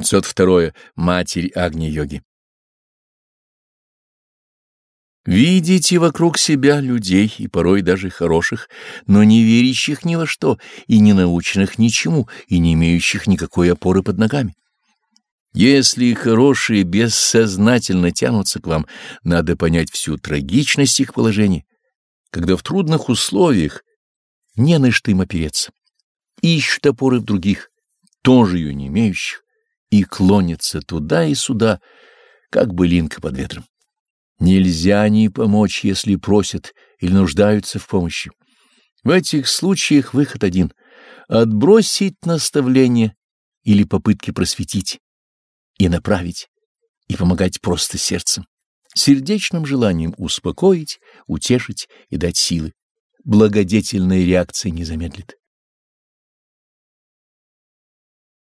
502. Матерь Агни-йоги. Видите вокруг себя людей, и порой даже хороших, но не верящих ни во что, и не наученных ничему, и не имеющих никакой опоры под ногами. Если хорошие бессознательно тянутся к вам, надо понять всю трагичность их положения, когда в трудных условиях не на что им опереться. Ищут опоры в других, тоже ее не имеющих и клонится туда и сюда, как былинка под ветром. Нельзя не помочь, если просят или нуждаются в помощи. В этих случаях выход один — отбросить наставление или попытки просветить и направить, и помогать просто сердцем, сердечным желанием успокоить, утешить и дать силы. Благодетельная реакция не замедлит.